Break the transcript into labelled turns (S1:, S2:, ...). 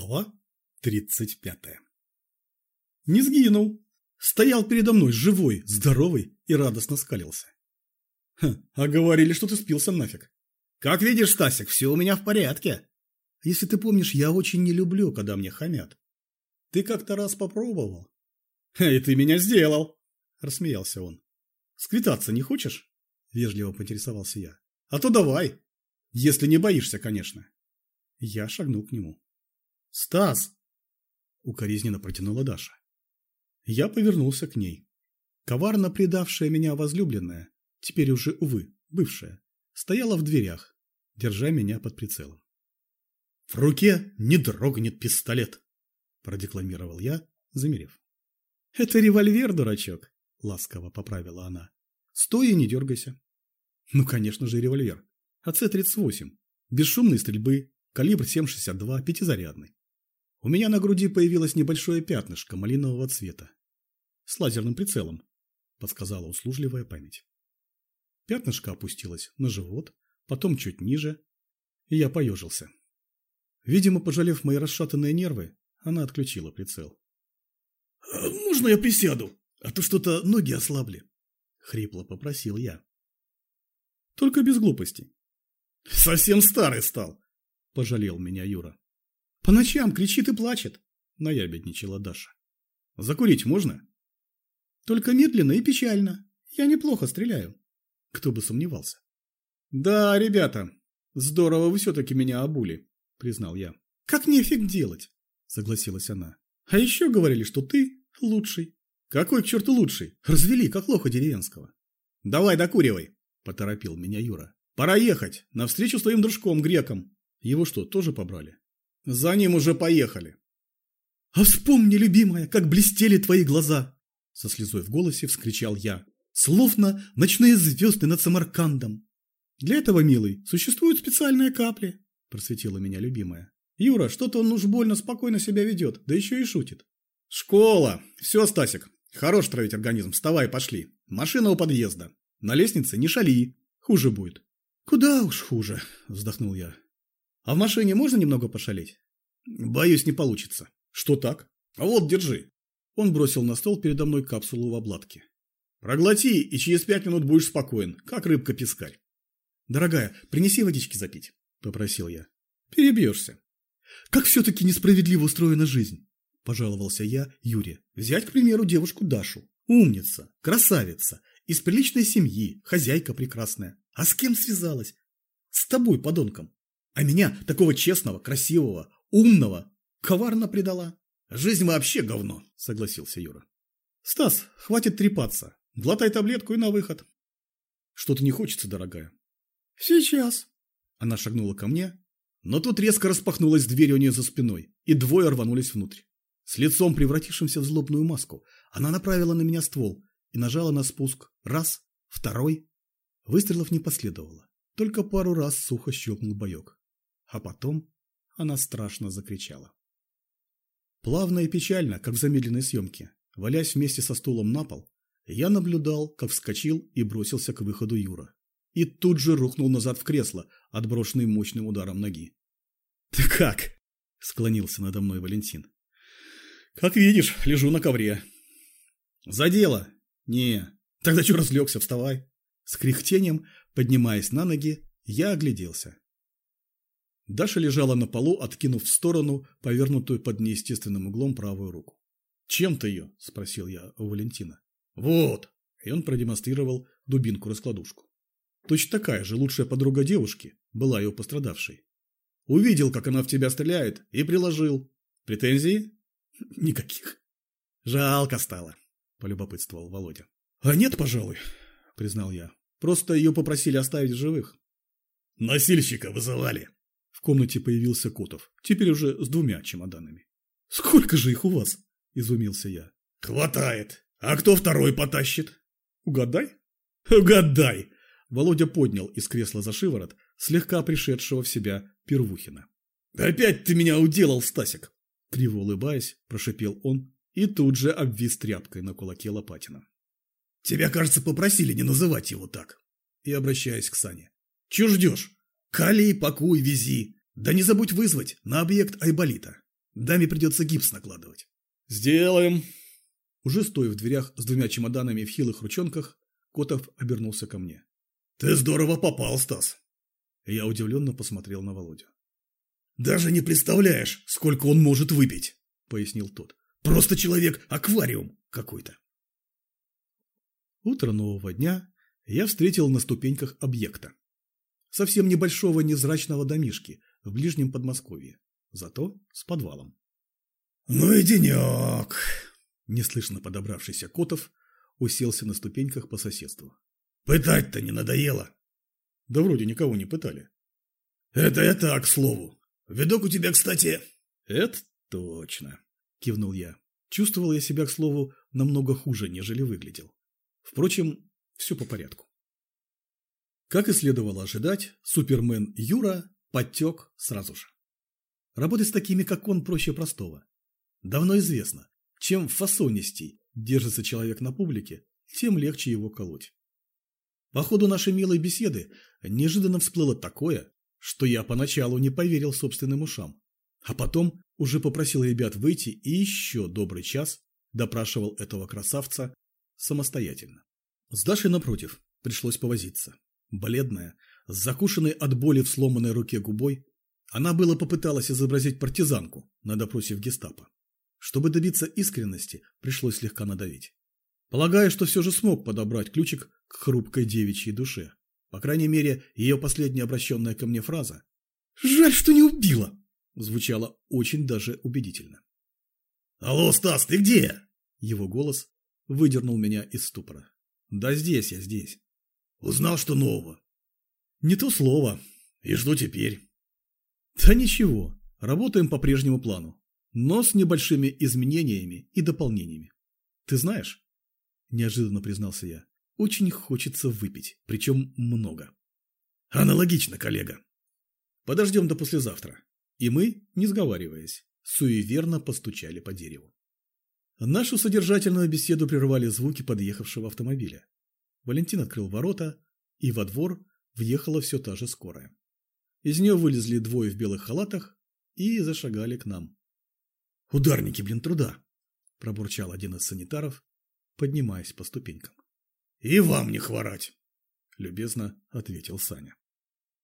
S1: Глава 35 Не сгинул. Стоял передо мной живой, здоровый и радостно скалился. Ха, а говорили, что ты спился нафиг. Как видишь, Стасик, все у меня в порядке. Если ты помнишь, я очень не люблю, когда мне хамят. Ты как-то раз попробовал. И ты меня сделал, рассмеялся он. Сквитаться не хочешь? Вежливо поинтересовался я. А то давай. Если не боишься, конечно. Я шагнул к нему. «Стас!» – укоризненно протянула Даша. Я повернулся к ней. Коварно предавшая меня возлюбленная, теперь уже, увы, бывшая, стояла в дверях, держа меня под прицелом. «В руке не дрогнет пистолет!» – продекламировал я, замерев. «Это револьвер, дурачок!» – ласково поправила она. «Стой и не дергайся!» «Ну, конечно же, револьвер. АЦ-38. Бесшумной стрельбы, калибр 7,62, пятизарядный. У меня на груди появилось небольшое пятнышко малинового цвета. С лазерным прицелом, подсказала услужливая память. Пятнышко опустилось на живот, потом чуть ниже, и я поежился. Видимо, пожалев мои расшатанные нервы, она отключила прицел. «А «Можно я присяду? А то что-то ноги ослабли», — хрипло попросил я. «Только без глупостей». «Совсем старый стал», — пожалел меня Юра. По ночам кричит и плачет, наябедничала Даша. Закурить можно? Только медленно и печально. Я неплохо стреляю. Кто бы сомневался. Да, ребята, здорово вы все-таки меня обули, признал я. Как нефиг делать, согласилась она. А еще говорили, что ты лучший. Какой к черту лучший? Развели, как лоха деревенского. Давай докуривай, поторопил меня Юра. Пора ехать, навстречу с твоим дружком, греком. Его что, тоже побрали? За ним уже поехали. А вспомни, любимая, как блестели твои глаза, со слезой в голосе вскричал я. Словно ночные звезды над Самаркандом. Для этого, милый, существуют специальные капли, просветила меня любимая. Юра, что-то он уж больно спокойно себя ведет, да еще и шутит. Школа. Все, Стасик. Хорош травить организм. Вставай, пошли. Машина у подъезда. На лестнице не шали. Хуже будет. Куда уж хуже, вздохнул я. А в машине можно немного пошалить? Боюсь, не получится. Что так? А вот, держи. Он бросил на стол передо мной капсулу в обладке. Проглоти, и через пять минут будешь спокоен, как рыбка-пескарь. Дорогая, принеси водички запить, попросил я. Перебьешься. Как все-таки несправедливо устроена жизнь, пожаловался я Юре. Взять, к примеру, девушку Дашу. Умница, красавица, из приличной семьи, хозяйка прекрасная. А с кем связалась? С тобой, подонком. А меня, такого честного, красивого, умного, коварно предала. Жизнь вообще говно, согласился Юра. Стас, хватит трепаться. Глотай таблетку и на выход. Что-то не хочется, дорогая. Сейчас. Она шагнула ко мне, но тут резко распахнулась дверь у нее за спиной, и двое рванулись внутрь. С лицом, превратившимся в злобную маску, она направила на меня ствол и нажала на спуск. Раз, второй. Выстрелов не последовало. Только пару раз сухо щелкнул боек. А потом она страшно закричала. Плавно и печально, как в замедленной съемке, валясь вместе со стулом на пол, я наблюдал, как вскочил и бросился к выходу Юра. И тут же рухнул назад в кресло, отброшенный мощным ударом ноги. «Ты как?» – склонился надо мной Валентин. «Как видишь, лежу на ковре». «За дело?» «Не. Тогда что разлегся, вставай». С кряхтением, поднимаясь на ноги, я огляделся. Даша лежала на полу, откинув в сторону повернутую под неестественным углом правую руку. «Чем ты ее?» – спросил я у Валентина. «Вот!» – и он продемонстрировал дубинку-раскладушку. Точно такая же лучшая подруга девушки была ее пострадавшей. Увидел, как она в тебя стреляет, и приложил. Претензии? Никаких. Жалко стало, полюбопытствовал Володя. А нет, пожалуй, признал я. Просто ее попросили оставить в живых. Носильщика вызывали, в комнате появился Котов, теперь уже с двумя чемоданами. «Сколько же их у вас?» – изумился я. «Хватает. А кто второй потащит?» «Угадай?» «Угадай!» Володя поднял из кресла за шиворот слегка пришедшего в себя Первухина. «Опять ты меня уделал, Стасик!» Криво улыбаясь, прошипел он и тут же обвис тряпкой на кулаке Лопатина. «Тебя, кажется, попросили не называть его так!» И обращаясь к Сане. «Чего ждешь? Калий, пакуй, вези. Да не забудь вызвать на объект Айболита. Даме придется гипс накладывать. Сделаем. Уже стоя в дверях с двумя чемоданами в хилых ручонках, Котов обернулся ко мне. Ты здорово попал, Стас. Я удивленно посмотрел на Володю. Даже не представляешь, сколько он может выпить, пояснил тот. Просто человек-аквариум какой-то. Утро нового дня я встретил на ступеньках объекта. Совсем небольшого незрачного домишки в ближнем Подмосковье, зато с подвалом. «Ну и денек!» Неслышно подобравшийся Котов уселся на ступеньках по соседству. «Пытать-то не надоело?» «Да вроде никого не пытали». «Это я так, к слову. Видок у тебя, кстати...» «Это точно», – кивнул я. Чувствовал я себя, к слову, намного хуже, нежели выглядел. Впрочем, все по порядку. Как и следовало ожидать, супермен Юра подтек сразу же. Работать с такими, как он, проще простого. Давно известно, чем фасонистей держится человек на публике, тем легче его колоть. По ходу нашей милой беседы неожиданно всплыло такое, что я поначалу не поверил собственным ушам, а потом уже попросил ребят выйти и еще добрый час допрашивал этого красавца самостоятельно. С Дашей, напротив, пришлось повозиться. Бледная, с закушенной от боли в сломанной руке губой, она было попыталась изобразить партизанку на допросе в гестапо. Чтобы добиться искренности, пришлось слегка надавить. Полагаю, что все же смог подобрать ключик к хрупкой девичьей душе. По крайней мере, ее последняя обращенная ко мне фраза «Жаль, что не убила!» звучала очень даже убедительно. «Алло, Стас, ты где?» Его голос выдернул меня из ступора. «Да здесь я, здесь». «Узнал, что нового?» «Не то слово. И что теперь?» «Да ничего. Работаем по прежнему плану, но с небольшими изменениями и дополнениями. Ты знаешь?» Неожиданно признался я. «Очень хочется выпить, причем много». «Аналогично, коллега. Подождем до послезавтра». И мы, не сговариваясь, суеверно постучали по дереву. Нашу содержательную беседу прервали звуки подъехавшего автомобиля. Валентин открыл ворота, и во двор въехала все та же скорая. Из нее вылезли двое в белых халатах и зашагали к нам. «Ударники, блин, труда!» – пробурчал один из санитаров, поднимаясь по ступенькам. «И вам не хворать!» – любезно ответил Саня.